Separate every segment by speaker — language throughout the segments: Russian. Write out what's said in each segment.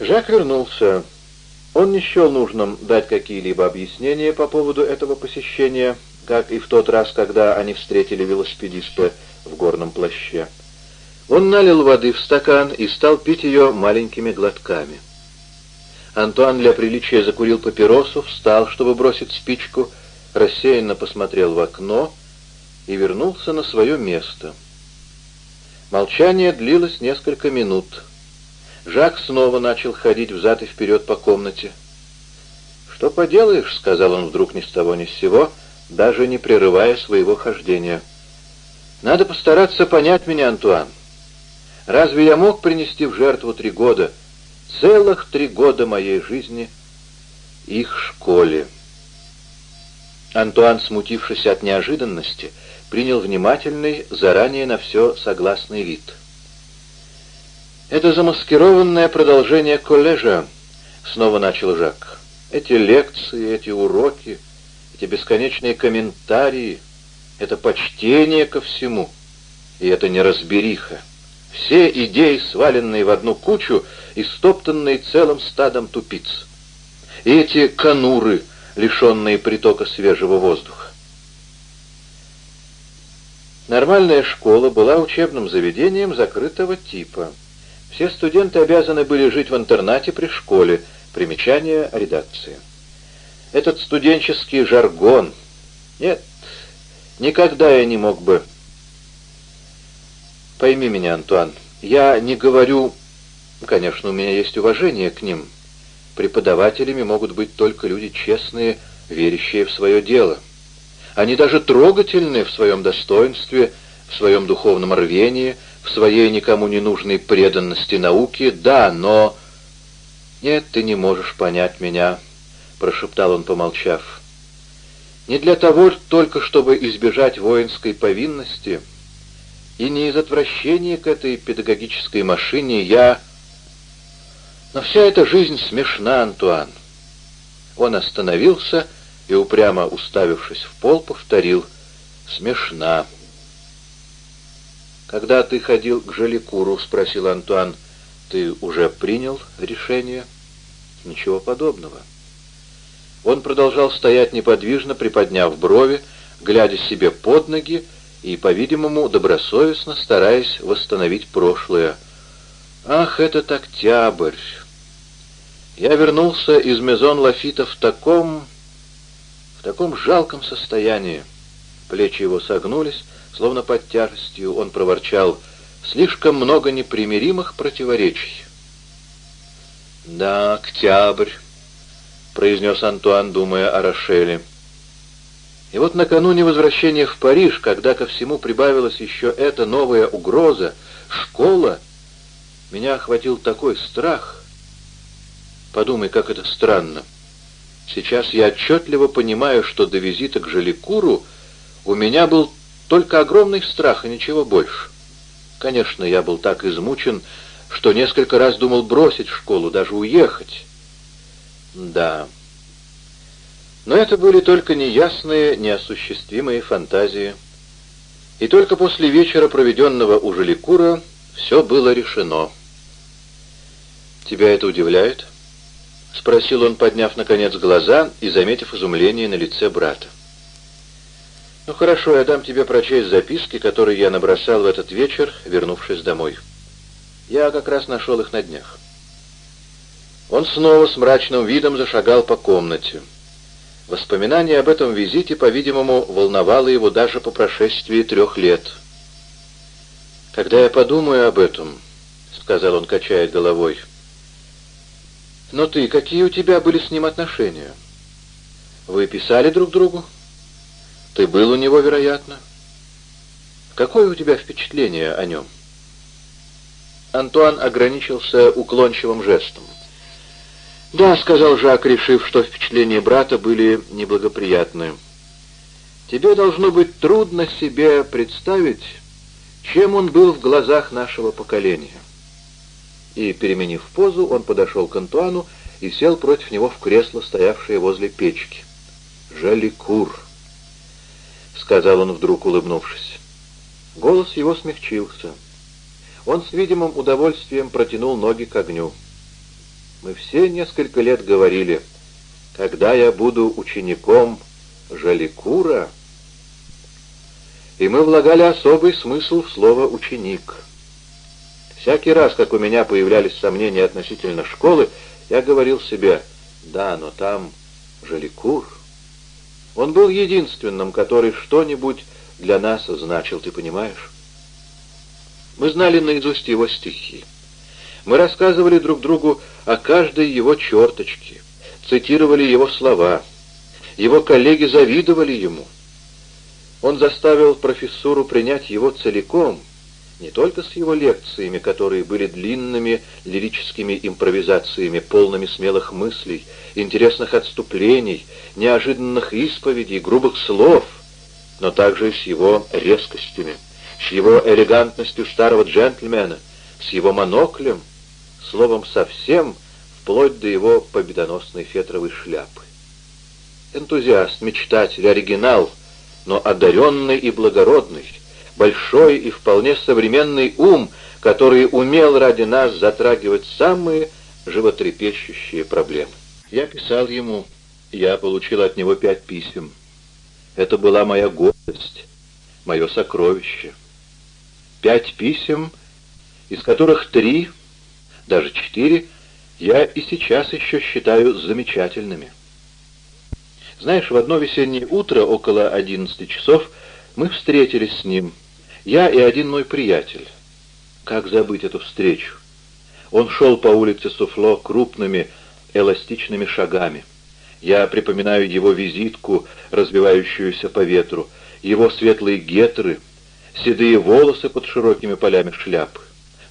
Speaker 1: Жак вернулся. Он не счел нужным дать какие-либо объяснения по поводу этого посещения, как и в тот раз, когда они встретили велосипедиста в горном плаще. Он налил воды в стакан и стал пить ее маленькими глотками. Антуан для приличия закурил папиросу, встал, чтобы бросить спичку, рассеянно посмотрел в окно и вернулся на свое место. Молчание длилось несколько минут. Жак снова начал ходить взад и вперед по комнате. «Что поделаешь?» — сказал он вдруг ни с того ни с сего, даже не прерывая своего хождения. «Надо постараться понять меня, Антуан. Разве я мог принести в жертву три года, целых три года моей жизни, их школе?» Антуан, смутившись от неожиданности, принял внимательный, заранее на все согласный вид. «Это замаскированное продолжение коллежа», — снова начал Жак. «Эти лекции, эти уроки, эти бесконечные комментарии, это почтение ко всему, и это неразбериха. Все идеи, сваленные в одну кучу и стоптанные целым стадом тупиц. И эти конуры, лишенные притока свежего воздуха. Нормальная школа была учебным заведением закрытого типа. Все студенты обязаны были жить в интернате при школе. Примечание редакции. Этот студенческий жаргон... Нет, никогда я не мог бы... Пойми меня, Антуан, я не говорю... Конечно, у меня есть уважение к ним, Преподавателями могут быть только люди честные, верящие в свое дело. Они даже трогательны в своем достоинстве, в своем духовном рвении, в своей никому не нужной преданности науке, да, но... «Нет, ты не можешь понять меня», — прошептал он, помолчав. «Не для того только, чтобы избежать воинской повинности, и не из отвращения к этой педагогической машине я...» Но вся эта жизнь смешна, Антуан. Он остановился и, упрямо уставившись в пол, повторил «Смешна». «Когда ты ходил к Жаликуру?» — спросил Антуан. «Ты уже принял решение?» «Ничего подобного». Он продолжал стоять неподвижно, приподняв брови, глядя себе под ноги и, по-видимому, добросовестно стараясь восстановить прошлое. «Ах, этот октябрь! Я вернулся из Мезон Лафита в таком... в таком жалком состоянии. Плечи его согнулись, словно под тяжестью. Он проворчал «Слишком много непримиримых противоречий». «Да, октябрь», — произнес Антуан, думая о Рошеле. И вот накануне возвращения в Париж, когда ко всему прибавилась еще эта новая угроза, школа, меня охватил такой страх — Подумай, как это странно. Сейчас я отчетливо понимаю, что до визита к Жаликуру у меня был только огромный страх и ничего больше. Конечно, я был так измучен, что несколько раз думал бросить школу, даже уехать. Да. Но это были только неясные, неосуществимые фантазии. И только после вечера, проведенного у Жаликура, все было решено. Тебя это удивляет? — спросил он, подняв, наконец, глаза и заметив изумление на лице брата. «Ну хорошо, я дам тебе прочесть записки, которые я набросал в этот вечер, вернувшись домой. Я как раз нашел их на днях». Он снова с мрачным видом зашагал по комнате. Воспоминание об этом визите, по-видимому, волновало его даже по прошествии трех лет. «Когда я подумаю об этом», — сказал он, качая головой, — но ты, какие у тебя были с ним отношения? Вы писали друг другу? Ты был у него, вероятно. Какое у тебя впечатление о нем? Антуан ограничился уклончивым жестом. «Да», — сказал Жак, решив, что впечатления брата были неблагоприятны. «Тебе должно быть трудно себе представить, чем он был в глазах нашего поколения» и, переменив позу, он подошел к Антуану и сел против него в кресло, стоявшее возле печки. «Жаликур», — сказал он вдруг, улыбнувшись. Голос его смягчился. Он с видимым удовольствием протянул ноги к огню. Мы все несколько лет говорили, когда я буду учеником Жаликура, и мы влагали особый смысл в слово «ученик». Всякий раз, как у меня появлялись сомнения относительно школы, я говорил себе, да, но там Жаликур. Он был единственным, который что-нибудь для нас значил, ты понимаешь? Мы знали наизусть его стихи. Мы рассказывали друг другу о каждой его черточке, цитировали его слова. Его коллеги завидовали ему. Он заставил профессуру принять его целиком, не только с его лекциями, которые были длинными лирическими импровизациями, полными смелых мыслей, интересных отступлений, неожиданных исповедей, грубых слов, но также и с его резкостями, с его элегантностью старого джентльмена, с его моноклем, словом, совсем, вплоть до его победоносной фетровой шляпы. Энтузиаст, мечтатель, оригинал, но одаренный и благородный, большой и вполне современный ум, который умел ради нас затрагивать самые животрепещущие проблемы. Я писал ему, я получил от него пять писем. Это была моя гордость, мое сокровище. Пять писем, из которых три, даже четыре, я и сейчас еще считаю замечательными. Знаешь, в одно весеннее утро, около одиннадцати часов, мы встретились с ним, я и один мой приятель. Как забыть эту встречу? Он шел по улице Суфло крупными, эластичными шагами. Я припоминаю его визитку, разбивающуюся по ветру, его светлые гетры, седые волосы под широкими полями шляпы.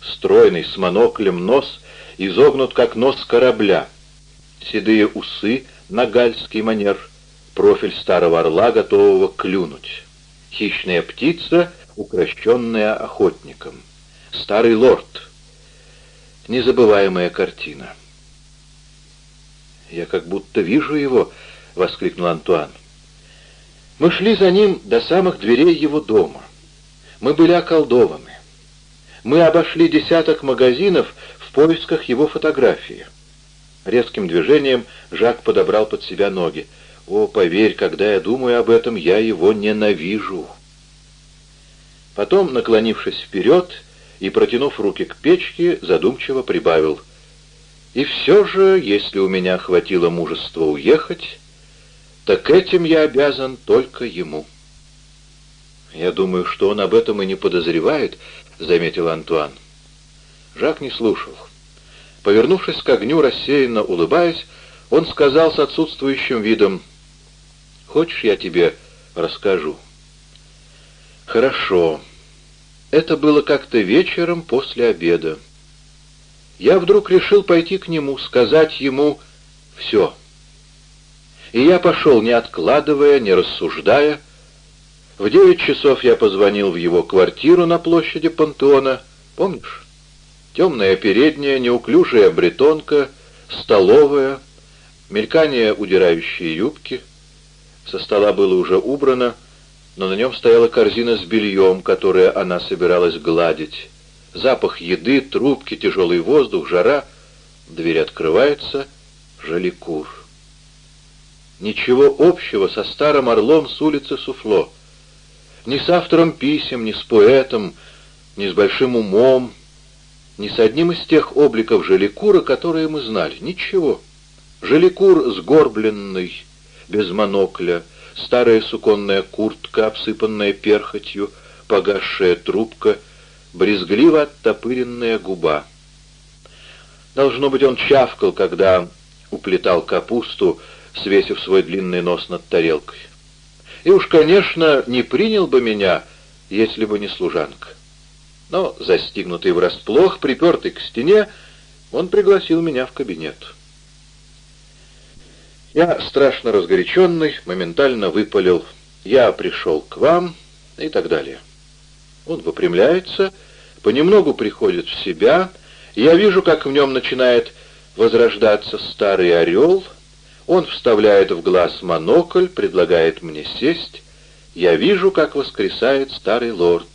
Speaker 1: Стройный, с моноклем нос изогнут, как нос корабля. Седые усы на гальский манер, профиль старого орла, готового клюнуть. Хищная птица, укращенная охотником. Старый лорд. Незабываемая картина. «Я как будто вижу его!» — воскликнул Антуан. Мы шли за ним до самых дверей его дома. Мы были околдованы. Мы обошли десяток магазинов в поисках его фотографии. Резким движением Жак подобрал под себя ноги. «О, поверь, когда я думаю об этом, я его ненавижу!» Потом, наклонившись вперед и протянув руки к печке, задумчиво прибавил — и все же, если у меня хватило мужества уехать, так этим я обязан только ему. «Я думаю, что он об этом и не подозревает», — заметил Антуан. Жак не слушал. Повернувшись к огню, рассеянно улыбаясь, он сказал с отсутствующим видом, «Хочешь, я тебе расскажу?» «Хорошо. Это было как-то вечером после обеда я вдруг решил пойти к нему, сказать ему все. И я пошел, не откладывая, не рассуждая. В девять часов я позвонил в его квартиру на площади Пантеона. Помнишь? Темная передняя, неуклюжая бретонка, столовая, мелькание удирающей юбки. Со стола было уже убрано, но на нем стояла корзина с бельем, которое она собиралась гладить запах еды, трубки, тяжелый воздух, жара. Дверь открывается, Жаликур. Ничего общего со старым орлом с улицы Суфло. Ни с автором писем, ни с поэтом, ни с большим умом, ни с одним из тех обликов Жаликура, которые мы знали. Ничего. Жаликур сгорбленный, без монокля, старая суконная куртка, обсыпанная перхотью, погасшая трубка — брезгливо оттопыренная губа. Должно быть, он чавкал, когда уплетал капусту, свесив свой длинный нос над тарелкой. И уж, конечно, не принял бы меня, если бы не служанка. Но, застигнутый врасплох, припертый к стене, он пригласил меня в кабинет. Я, страшно разгоряченный, моментально выпалил «Я пришел к вам» и так далее. Он выпрямляется, понемногу приходит в себя, я вижу, как в нем начинает возрождаться старый орел, он вставляет в глаз монокль, предлагает мне сесть, я вижу, как воскресает старый лорд.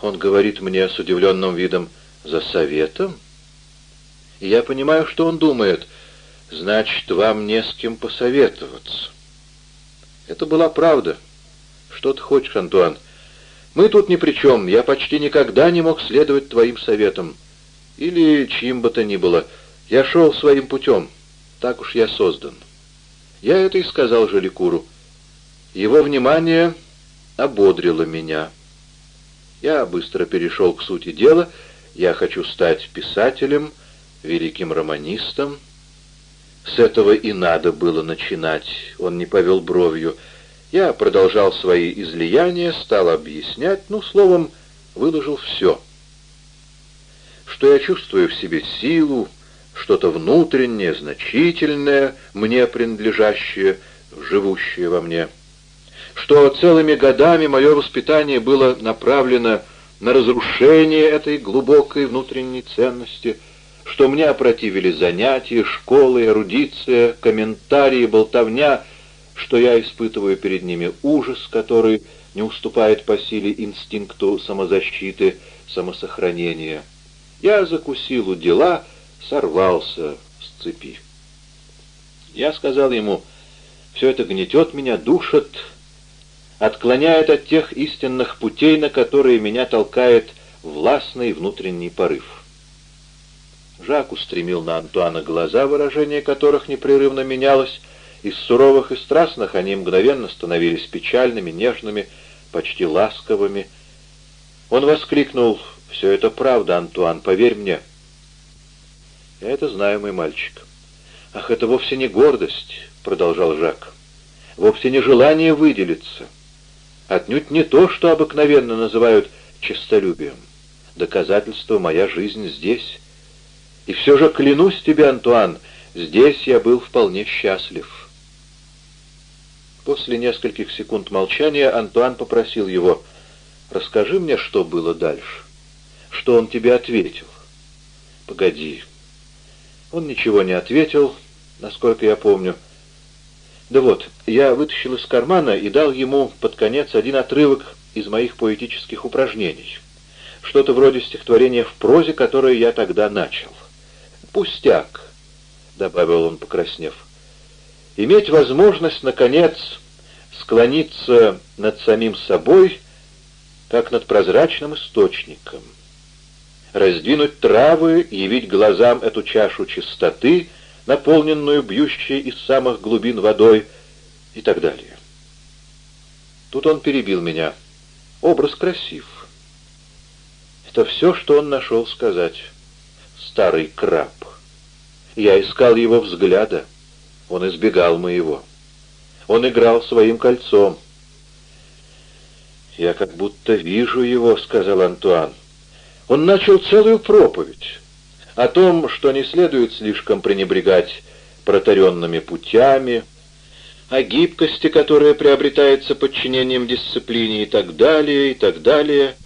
Speaker 1: Он говорит мне с удивленным видом «За советом?» И я понимаю, что он думает. Значит, вам не с кем посоветоваться. Это была правда. Что ты хочешь, Антуан? Мы тут ни при чем. Я почти никогда не мог следовать твоим советам. Или чьим бы то ни было. Я шел своим путем. Так уж я создан. Я это и сказал Желикуру. Его внимание ободрило меня. Я быстро перешел к сути дела. Я хочу стать писателем, великим романистом. С этого и надо было начинать. Он не повел бровью. Я продолжал свои излияния, стал объяснять, ну, словом, выложил все. Что я чувствую в себе силу, что-то внутреннее, значительное, мне принадлежащее, живущее во мне. Что целыми годами мое воспитание было направлено на разрушение этой глубокой внутренней ценности, что мне опротивили занятия, школы, эрудиция, комментарии, болтовня, что я испытываю перед ними ужас, который не уступает по силе инстинкту самозащиты, самосохранения. Я закусил у дела, сорвался с цепи. Я сказал ему, все это гнетет меня, душит, отклоняет от тех истинных путей, на которые меня толкает властный внутренний порыв. Жак устремил на Антуана глаза, выражение которых непрерывно менялось, из суровых и страстных они мгновенно становились печальными, нежными, почти ласковыми. Он воскликнул, «Все это правда, Антуан, поверь мне». «Я это знаю, мой мальчик». «Ах, это вовсе не гордость», — продолжал Жак. «Вовсе не желание выделиться. Отнюдь не то, что обыкновенно называют честолюбием. Доказательство — моя жизнь здесь. И все же клянусь тебе, Антуан, здесь я был вполне счастлив». После нескольких секунд молчания Антуан попросил его, «Расскажи мне, что было дальше. Что он тебе ответил?» «Погоди, он ничего не ответил, насколько я помню. Да вот, я вытащил из кармана и дал ему под конец один отрывок из моих поэтических упражнений. Что-то вроде стихотворения в прозе, которое я тогда начал. «Пустяк», — добавил он, покраснев. «Иметь возможность, наконец, склониться над самим собой, как над прозрачным источником» раздвинуть травы, явить глазам эту чашу чистоты, наполненную бьющей из самых глубин водой и так далее. Тут он перебил меня. Образ красив. Это все, что он нашел сказать. Старый краб. Я искал его взгляда. Он избегал моего. Он играл своим кольцом. «Я как будто вижу его», — сказал Антуан. Он начал целую проповедь о том, что не следует слишком пренебрегать протаренными путями, о гибкости, которая приобретается подчинением дисциплине и так далее, и так далее.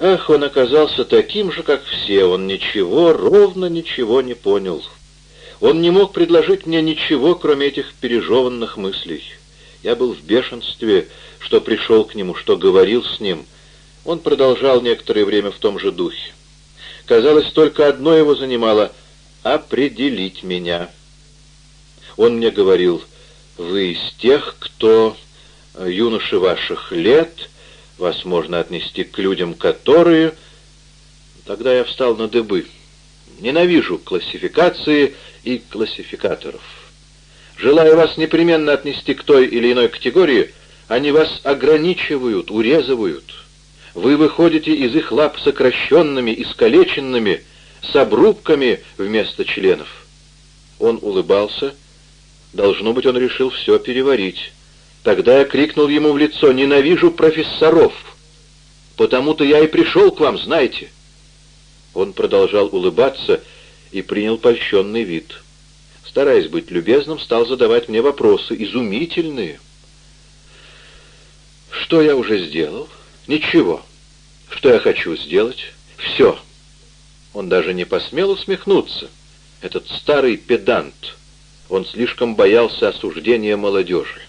Speaker 1: Ах, он оказался таким же, как все, он ничего, ровно ничего не понял. Он не мог предложить мне ничего, кроме этих пережеванных мыслей. Я был в бешенстве, что пришел к нему, что говорил с ним — он продолжал некоторое время в том же духе. Казалось, только одно его занимало — определить меня. Он мне говорил, вы из тех, кто, э, юноши ваших лет, вас можно отнести к людям, которые... Тогда я встал на дыбы. Ненавижу классификации и классификаторов. Желая вас непременно отнести к той или иной категории, они вас ограничивают, урезывают. Вы выходите из их лап сокращенными, искалеченными, с обрубками вместо членов. Он улыбался. Должно быть, он решил все переварить. Тогда я крикнул ему в лицо «Ненавижу профессоров! Потому-то я и пришел к вам, знаете!» Он продолжал улыбаться и принял польщенный вид. Стараясь быть любезным, стал задавать мне вопросы, изумительные. «Что я уже сделал?» «Ничего. Что я хочу сделать? Все. Он даже не посмел усмехнуться. Этот старый педант. Он слишком боялся осуждения молодежи.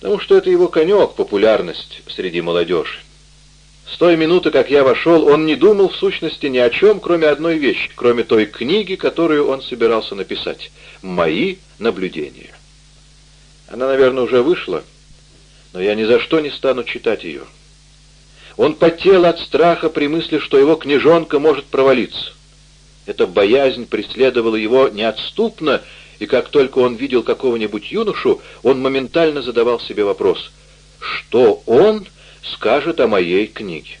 Speaker 1: Потому что это его конек, популярность среди молодежи. С той минуты, как я вошел, он не думал в сущности ни о чем, кроме одной вещи, кроме той книги, которую он собирался написать. «Мои наблюдения». Она, наверное, уже вышла, но я ни за что не стану читать ее. Он потел от страха при мысли, что его книжонка может провалиться. Эта боязнь преследовала его неотступно, и как только он видел какого-нибудь юношу, он моментально задавал себе вопрос, что он скажет о моей книге.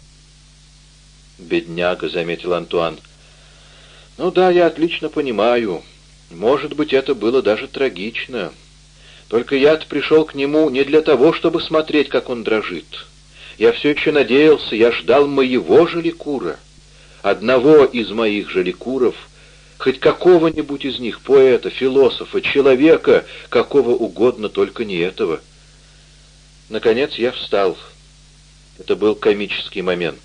Speaker 1: «Бедняга», — заметил Антуан. «Ну да, я отлично понимаю. Может быть, это было даже трагично. Только я-то пришел к нему не для того, чтобы смотреть, как он дрожит. Я все еще надеялся, я ждал моего Жаликура, одного из моих Жаликуров, хоть какого-нибудь из них, поэта, философа, человека, какого угодно, только не этого. Наконец я встал. Это был комический момент.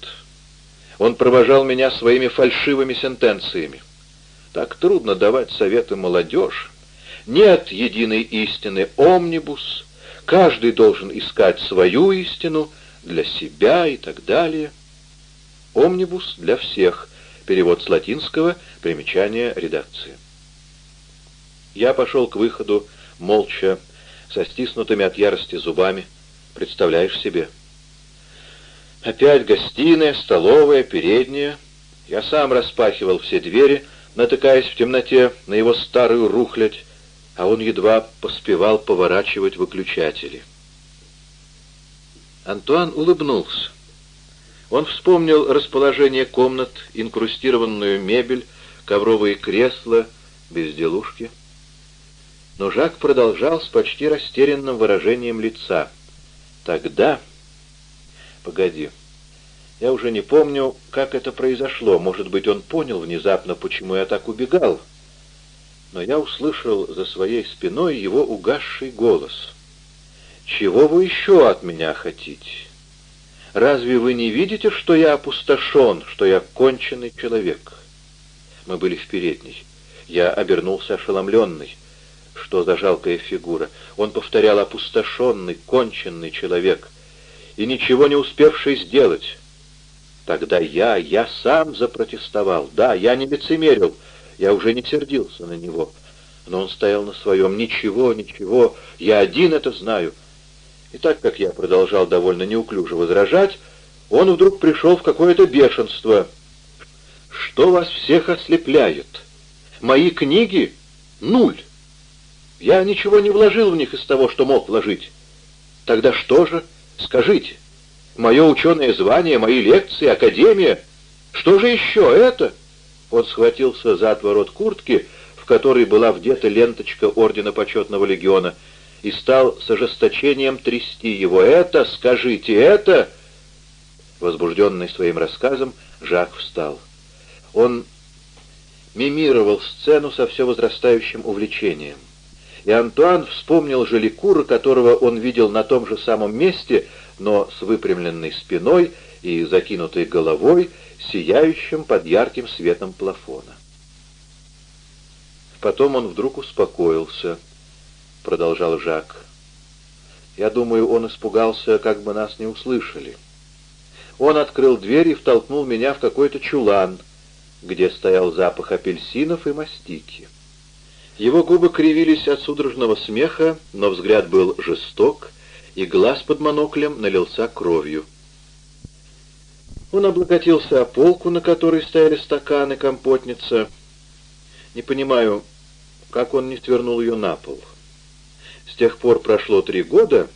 Speaker 1: Он провожал меня своими фальшивыми сентенциями. Так трудно давать советы молодежи. Нет единой истины омнибус, каждый должен искать свою истину для себя и так далее. Омнибус для всех. Перевод с латинского, примечание редакции. Я пошел к выходу, молча, со стиснутыми от ярости зубами. Представляешь себе? Опять гостиная, столовая, передняя. Я сам распахивал все двери, натыкаясь в темноте на его старую рухлядь, а он едва поспевал поворачивать выключатели. Антуан улыбнулся. Он вспомнил расположение комнат, инкрустированную мебель, ковровые кресла, безделушки. Но Жак продолжал с почти растерянным выражением лица. «Тогда...» «Погоди. Я уже не помню, как это произошло. Может быть, он понял внезапно, почему я так убегал. Но я услышал за своей спиной его угасший голос. «Чего вы еще от меня хотите? Разве вы не видите, что я опустошен, что я конченый человек?» Мы были в передней. Я обернулся ошеломленный. Что за жалкая фигура? Он повторял опустошенный, конченный человек и ничего не успевший сделать. Тогда я, я сам запротестовал. Да, я не лицемерил, я уже не сердился на него. Но он стоял на своем. Ничего, ничего, я один это знаю. И так как я продолжал довольно неуклюже возражать, он вдруг пришел в какое-то бешенство. «Что вас всех ослепляет? Мои книги — нуль. Я ничего не вложил в них из того, что мог вложить. Тогда что же? Скажите, мое ученое звание, мои лекции, академия, что же еще это?» Он схватился за отворот куртки, в которой была вдета ленточка Ордена Почетного Легиона, и стал с ожесточением трясти его. «Это, скажите, это...» Возбужденный своим рассказом, Жак встал. Он мимировал сцену со все возрастающим увлечением. И Антуан вспомнил Желикура, которого он видел на том же самом месте, но с выпрямленной спиной и закинутой головой, сияющим под ярким светом плафона. Потом он вдруг успокоился, продолжал Жак. Я думаю, он испугался, как бы нас не услышали. Он открыл дверь и втолкнул меня в какой-то чулан, где стоял запах апельсинов и мастики. Его губы кривились от судорожного смеха, но взгляд был жесток, и глаз под моноклем налился кровью. Он облокотился о полку, на которой стояли стаканы, компотница. Не понимаю, как он не свернул ее на пол. С тех пор прошло три года,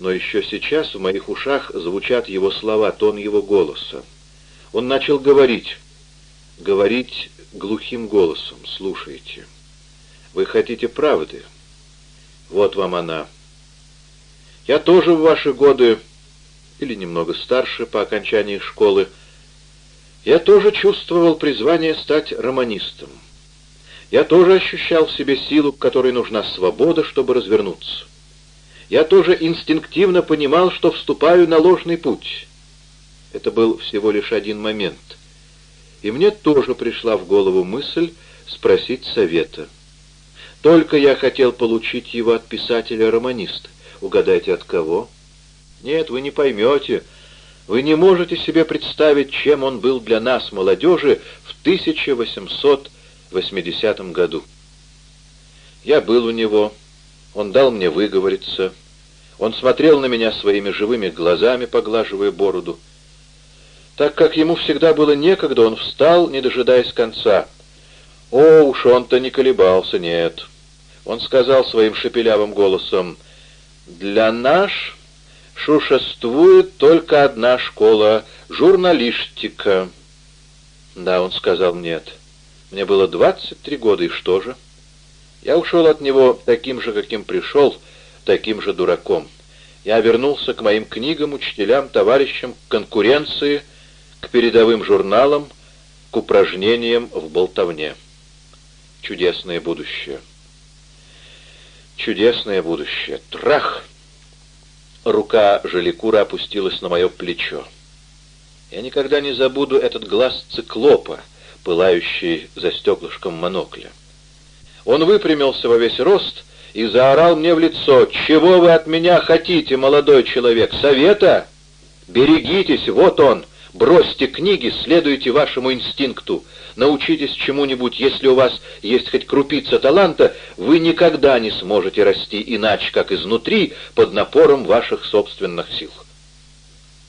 Speaker 1: но еще сейчас в моих ушах звучат его слова, тон его голоса. Он начал говорить, говорить глухим голосом. «Слушайте, вы хотите правды? Вот вам она. Я тоже в ваши годы или немного старше по окончании школы, я тоже чувствовал призвание стать романистом. Я тоже ощущал в себе силу, которой нужна свобода, чтобы развернуться. Я тоже инстинктивно понимал, что вступаю на ложный путь. Это был всего лишь один момент. И мне тоже пришла в голову мысль спросить совета. Только я хотел получить его от писателя-романиста. Угадайте, от кого? — нет, вы не поймете. Вы не можете себе представить, чем он был для нас, молодежи, в 1880 году. Я был у него, он дал мне выговориться, он смотрел на меня своими живыми глазами, поглаживая бороду. Так как ему всегда было некогда, он встал, не дожидаясь конца. О, уж он-то не колебался, нет. Он сказал своим шепелявым голосом, «Для наш существует только одна школа — журналистика». Да, он сказал «нет». Мне было 23 года, и что же? Я ушел от него таким же, каким пришел, таким же дураком. Я вернулся к моим книгам, учителям, товарищам, к конкуренции, к передовым журналам, к упражнениям в болтовне. Чудесное будущее. Чудесное будущее. Трах! Рука Желикура опустилась на мое плечо. Я никогда не забуду этот глаз циклопа, пылающий за стеклышком монокля. Он выпрямился во весь рост и заорал мне в лицо, «Чего вы от меня хотите, молодой человек? Совета? Берегитесь, вот он! Бросьте книги, следуйте вашему инстинкту. Научитесь чему-нибудь, если у вас есть хоть крупица таланта, вы никогда не сможете расти иначе, как изнутри, под напором ваших собственных сил.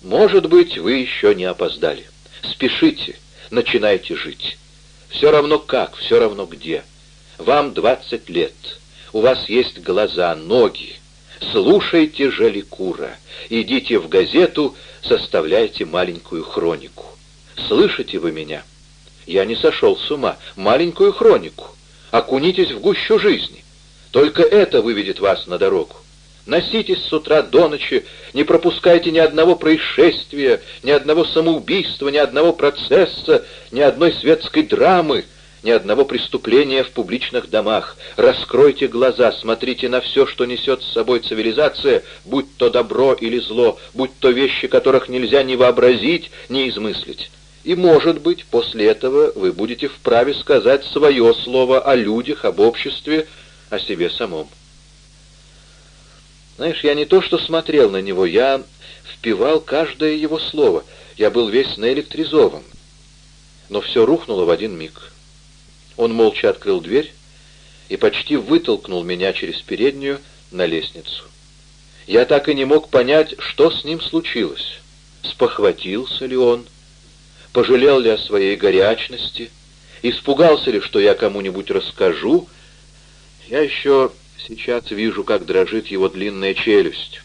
Speaker 1: Может быть, вы еще не опоздали. Спешите, начинайте жить. Все равно как, все равно где. Вам двадцать лет. У вас есть глаза, ноги. Слушайте Жаликура. Идите в газету, составляйте маленькую хронику. Слышите вы меня? Я не сошел с ума. Маленькую хронику. Окунитесь в гущу жизни. Только это выведет вас на дорогу. Носитесь с утра до ночи, не пропускайте ни одного происшествия, ни одного самоубийства, ни одного процесса, ни одной светской драмы ни одного преступления в публичных домах. Раскройте глаза, смотрите на все, что несет с собой цивилизация, будь то добро или зло, будь то вещи, которых нельзя ни вообразить, ни измыслить. И, может быть, после этого вы будете вправе сказать свое слово о людях, об обществе, о себе самом. Знаешь, я не то что смотрел на него, я впивал каждое его слово. Я был весь наэлектризован. Но все рухнуло в один миг. Он молча открыл дверь и почти вытолкнул меня через переднюю на лестницу. Я так и не мог понять, что с ним случилось. Спохватился ли он? Пожалел ли о своей горячности? Испугался ли, что я кому-нибудь расскажу? Я еще сейчас вижу, как дрожит его длинная челюсть.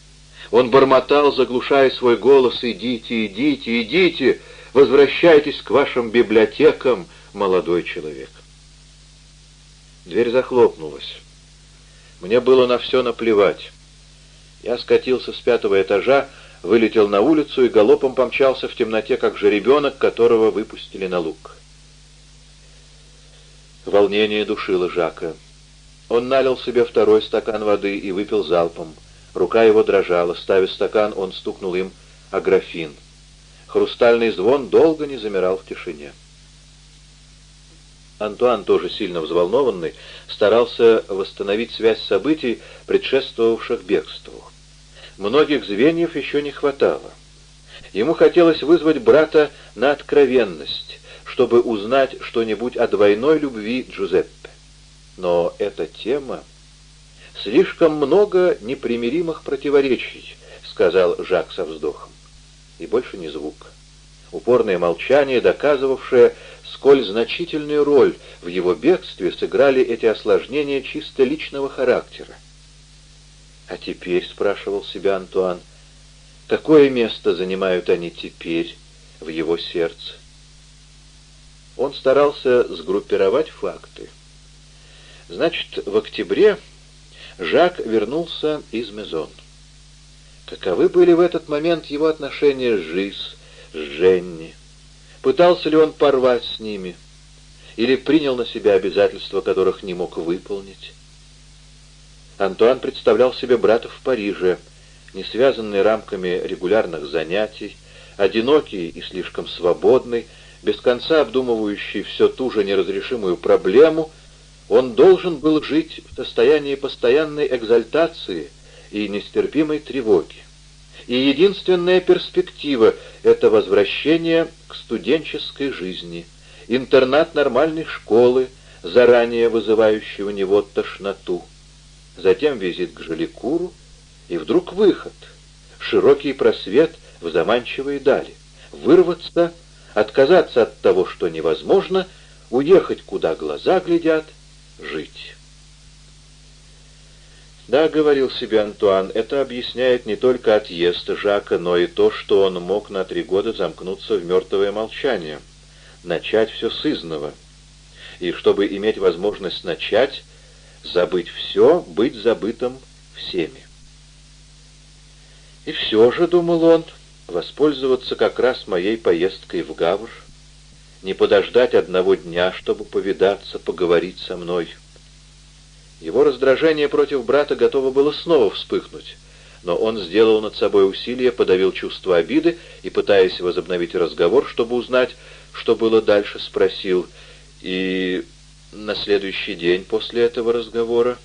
Speaker 1: Он бормотал, заглушая свой голос, «Идите, идите, идите! Возвращайтесь к вашим библиотекам, молодой человек!» Дверь захлопнулась. Мне было на все наплевать. Я скатился с пятого этажа, вылетел на улицу и галопом помчался в темноте, как жеребенок, которого выпустили на луг. Волнение душило Жака. Он налил себе второй стакан воды и выпил залпом. Рука его дрожала. Ставя стакан, он стукнул им о графин. Хрустальный звон долго не замирал в тишине. Антуан, тоже сильно взволнованный, старался восстановить связь событий, предшествовавших бегству. Многих звеньев еще не хватало. Ему хотелось вызвать брата на откровенность, чтобы узнать что-нибудь о двойной любви Джузеппе. Но эта тема... «Слишком много непримиримых противоречий», — сказал Жак со вздохом. И больше ни звука. Упорное молчание, доказывавшее, сколь значительную роль в его бегстве сыграли эти осложнения чисто личного характера. «А теперь», — спрашивал себя Антуан, — «какое место занимают они теперь в его сердце?» Он старался сгруппировать факты. Значит, в октябре Жак вернулся из Мезон. Каковы были в этот момент его отношения с Жиз, с Женни? Пытался ли он порвать с ними? Или принял на себя обязательства, которых не мог выполнить? Антуан представлял себе брата в Париже, не связанный рамками регулярных занятий, одинокий и слишком свободный, без конца обдумывающий все ту же неразрешимую проблему, он должен был жить в состоянии постоянной экзальтации и нестерпимой тревоги. и единственная перспектива — это возвращение к студенческой жизни, интернат нормальной школы, заранее вызывающий у него тошноту. Затем визит к Жаликуру, и вдруг выход, широкий просвет в заманчивые дали, вырваться, отказаться от того, что невозможно, уехать, куда глаза глядят, жить. Да, — говорил себе Антуан, — это объясняет не только отъезд Жака, но и то, что он мог на три года замкнуться в мертвое молчание, начать все с изного. И чтобы иметь возможность начать, забыть все, быть забытым всеми. И все же, — думал он, — воспользоваться как раз моей поездкой в Гавр, не подождать одного дня, чтобы повидаться, поговорить со мной — его раздражение против брата готово было снова вспыхнуть, но он сделал над собой усилие, подавил чувство обиды и, пытаясь возобновить разговор, чтобы узнать, что было дальше, спросил. И на следующий день после этого разговора